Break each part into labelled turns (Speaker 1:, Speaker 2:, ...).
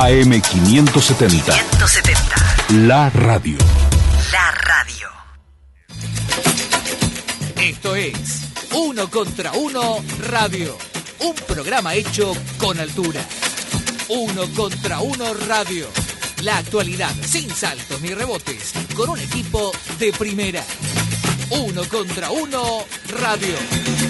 Speaker 1: AM570.
Speaker 2: 570.
Speaker 1: La radio.
Speaker 2: La radio.
Speaker 3: Esto es Uno contra Uno Radio. Un programa hecho con altura. Uno contra Uno Radio. La actualidad sin saltos ni rebotes. Con un equipo de primera. Uno contra Uno Radio.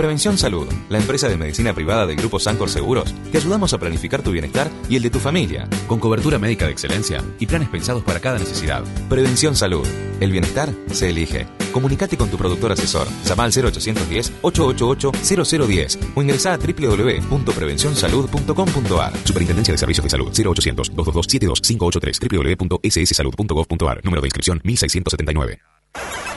Speaker 4: En Prevención Salud, la empresa de medicina privada del Grupo Sancor Seguros, te ayudamos a planificar tu bienestar y el de tu familia, con cobertura médica de excelencia y planes pensados para cada necesidad. Prevención Salud, el bienestar se elige. Comunicate con tu productor asesor, llama al 0810-888-0010 o ingresa a www.prevencionsalud.com.ar. Superintendencia de Servicios de Salud, 0800-222-72583, www.sssalud.gov.ar, número de inscripción 1679.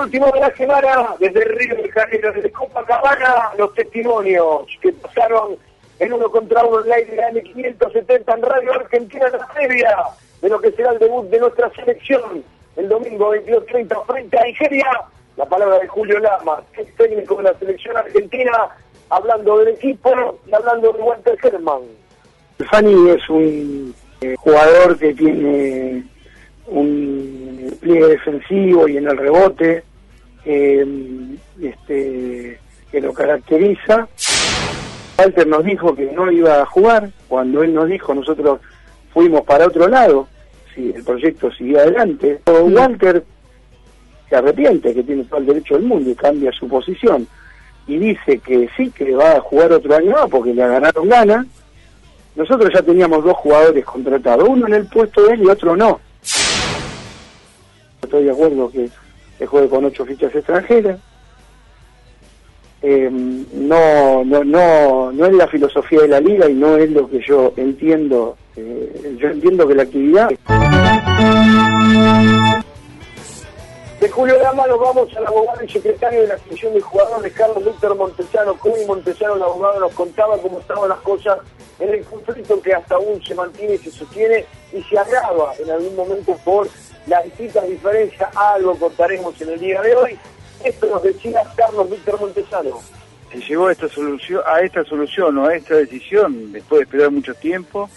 Speaker 5: Último de la semana desde el Río de Janeiro, desde Copacabana, los testimonios que pasaron en uno contra uno en aire de 570 en Radio Argentina en la previa de lo que será el debut de nuestra selección el domingo 22.30 frente a Nigeria. La palabra de Julio Lama, que es técnico de la selección argentina, hablando del equipo y hablando de Walter Herman.
Speaker 6: Fanny es un eh, jugador que tiene un pliegue defensivo y en el rebote eh, este, que lo caracteriza. Walter nos dijo que no iba a jugar, cuando él nos dijo nosotros fuimos para otro lado, si el proyecto sigue adelante. Walter se arrepiente, que tiene todo el derecho del mundo y cambia su posición y dice que sí, que va a jugar otro año más porque le ganaron gana. Nosotros ya teníamos dos jugadores contratados, uno en el puesto de él y otro no. Estoy de acuerdo que se juegue con ocho fichas extranjeras. Eh, no, no, no, no es la filosofía de la liga y no es lo que yo entiendo. Eh, yo entiendo que la actividad.
Speaker 5: De Julio Lama nos vamos al abogado y secretario de la Comisión de Jugadores, Carlos Víctor Montesano. Cuni Montesano, el abogado, nos contaba cómo estaban las cosas en el conflicto que hasta aún se mantiene y se sostiene y se agrava en algún momento por las distintas diferencias. Algo contaremos en el día de hoy. Esto nos decía Carlos Víctor Montesano.
Speaker 7: Se llegó a esta solución, a esta solución o a esta decisión después de esperar mucho tiempo,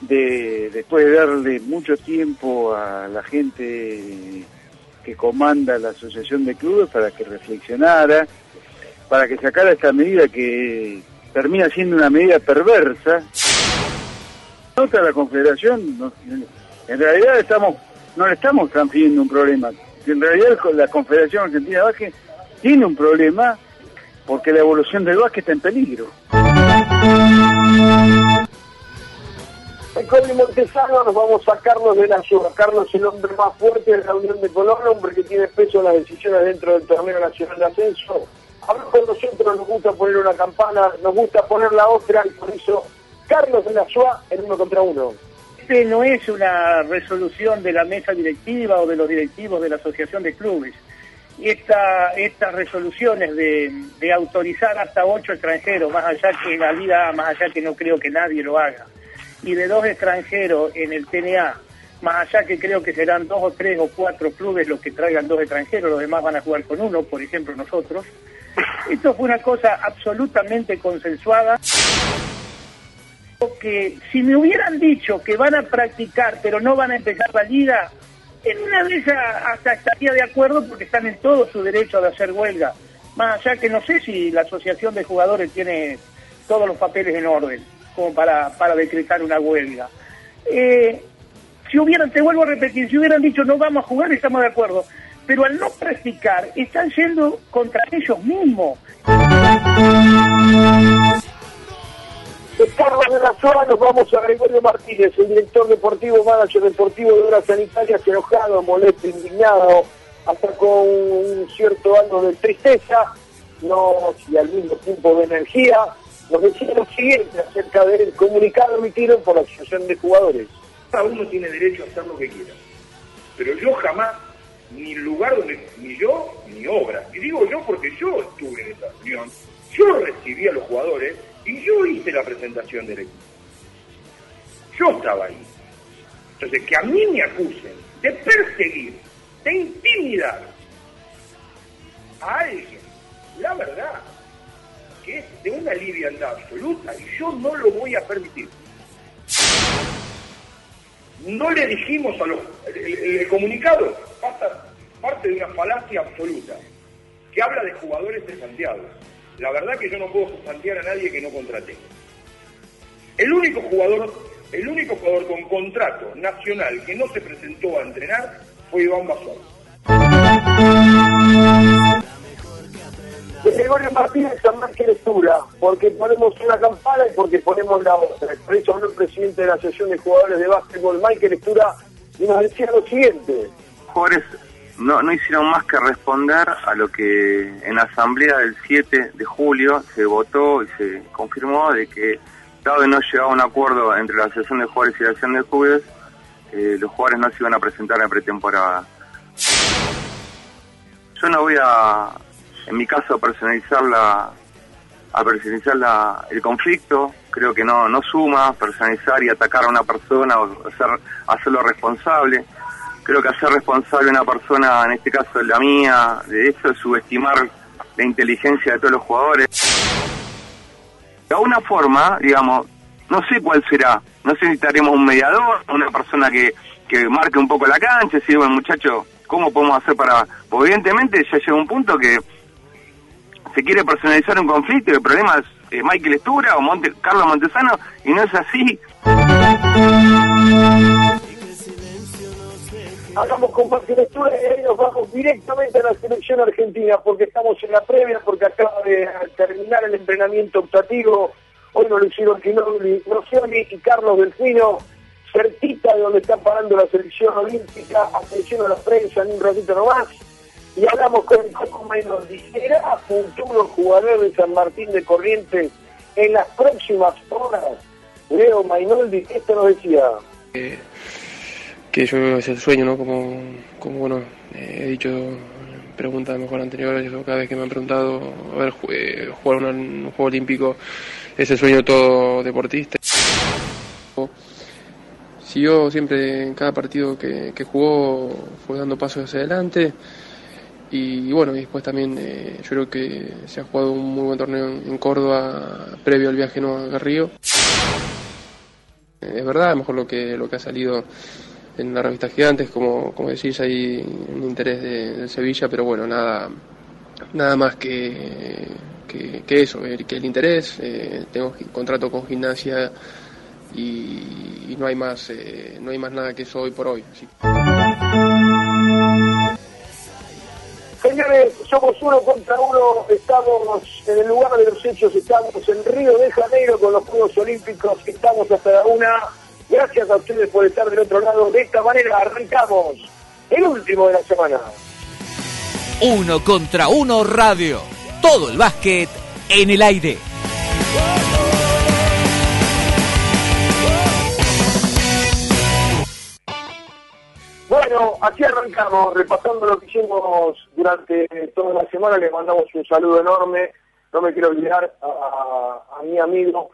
Speaker 7: de, después de darle mucho tiempo a la gente que comanda la asociación de clubes para que reflexionara, para que sacara esta medida que termina siendo una medida perversa. Nota la Confederación, en realidad estamos no le estamos transfiriendo un problema. En realidad la Confederación Argentina de Básquet tiene un problema porque la evolución del básquet está en peligro.
Speaker 5: Coli Montesano nos vamos a Carlos de la Ciudad. Carlos el hombre más fuerte de la Unión de Colón, hombre que tiene peso en las decisiones dentro del torneo nacional de ascenso. Habló con nosotros, nos gusta poner una campana, nos gusta poner la otra y por eso Carlos de la Ciudad en uno contra uno.
Speaker 8: Este no es una resolución de la mesa directiva o de los directivos de la Asociación de Clubes. Esta, estas resoluciones de, de autorizar hasta ocho extranjeros, más allá que en la vida, más allá que no creo que nadie lo haga, y de dos extranjeros en el TNA, más allá que creo que serán dos o tres o cuatro clubes los que traigan dos extranjeros, los demás van a jugar con uno, por ejemplo nosotros. Esto fue una cosa absolutamente consensuada que si me hubieran dicho que van a practicar pero no van a empezar la liga, en una esas hasta estaría de acuerdo porque están en todo su derecho de hacer huelga. Más allá que no sé si la asociación de jugadores tiene todos los papeles en orden como para, para decretar una huelga. Eh, Si hubieran, te vuelvo a repetir, si hubieran dicho no vamos a jugar, estamos de acuerdo. Pero al no practicar, están yendo contra ellos mismos.
Speaker 5: De Carlos de la Zona nos vamos a Gregorio Martínez, el director deportivo, manager deportivo de Obras Sanitarias, enojado, molesto, indignado, hasta con un cierto algo de tristeza, no, y al mismo tiempo de energía, nos decía lo siguiente acerca del comunicado emitido por la Asociación de Jugadores.
Speaker 1: Cada uno tiene derecho a hacer lo que quiera. Pero yo jamás, ni lugar donde, ni yo, ni obra. Y digo yo porque yo estuve en esa reunión, yo recibí a los jugadores yo hice la presentación del equipo. Yo estaba ahí. Entonces, que a mí me acusen de perseguir, de intimidar a alguien, la verdad, que es de una liviandad absoluta y yo no lo voy a permitir. No le dijimos a los... El, el comunicado pasa, parte de una falacia absoluta, que habla de jugadores cesanteados. La verdad que yo no puedo cesantear a nadie que no contraté. El único jugador, el único jugador con contrato nacional que no se presentó a entrenar fue Iván Basol.
Speaker 5: De Gregorio Martínez a más que lectura, porque ponemos una campana y porque ponemos la otra. Por eso habló el presidente de la Asociación de Jugadores de Básquetbol, Mike Lectura, y nos decía lo siguiente.
Speaker 9: jugadores no, no hicieron más que responder a lo que en la asamblea del 7 de julio se votó y se confirmó de que dado que no llegaba un acuerdo entre la Asociación de Jugadores y la Asociación de Clubes, eh, los jugadores no se iban a presentar en pretemporada. Yo no voy a, en mi caso, personalizar la, a personalizar la, el conflicto. Creo que no, no suma personalizar y atacar a una persona o hacer, hacerlo responsable. Creo que hacer responsable a una persona, en este caso la mía, de eso es subestimar la inteligencia de todos los jugadores. De alguna forma, digamos, no sé cuál será. No sé si necesitaremos un mediador, una persona que, que marque un poco la cancha, decir, bueno, muchacho, ¿cómo podemos hacer para...? Porque evidentemente ya llega un punto que se quiere personalizar un conflicto y el problema es eh, Michael Estura o Monte, Carlos Montesano y no es así.
Speaker 5: Hagamos con Martín Lectura y nos vamos directamente a la selección argentina, porque estamos en la previa, porque acaba de terminar el entrenamiento optativo. Hoy nos lo hicieron Ginobili, Nocioni y Carlos Delfino, cerquita de donde está parando la selección olímpica. Atención a la prensa en un ratito nomás. Y hablamos con el Coco Mainoldi. ¿Será futuro jugador de San Martín de Corrientes en las próximas horas? Leo Mainoldi, esto nos decía.
Speaker 10: Eh, que yo es el sueño, ¿no? Como, como bueno, eh, he dicho en preguntas mejor anteriores, cada vez que me han preguntado, a ver, eh, jugar un juego olímpico es el sueño de todo deportista. Siguió siempre en cada partido que, jugó, fue dando pasos hacia adelante. Y, bueno, y después también eh, yo creo que se ha jugado un muy buen torneo en, en Córdoba previo al viaje ¿no? a Río. Es verdad, a lo mejor lo que, lo que ha salido en la revista Gigantes, como, como decís, hay un interés de, Sevilla, pero bueno, nada, nada más que, que, que eso, el- que el interés, eh, tengo contrato con gimnasia y, y no hay más, eh, no hay más nada que eso hoy por hoy. así
Speaker 5: Señores, somos uno contra uno, estamos en el lugar de los hechos, estamos en Río de Janeiro con los Juegos Olímpicos, estamos hasta la una. Gracias a ustedes por estar del otro lado. De esta manera arrancamos el último de la semana.
Speaker 3: Uno contra uno radio. Todo el básquet en el aire.
Speaker 5: Bueno, así arrancamos, repasando lo que hicimos durante toda la semana. Les mandamos un saludo enorme. No me quiero olvidar a, a mi amigo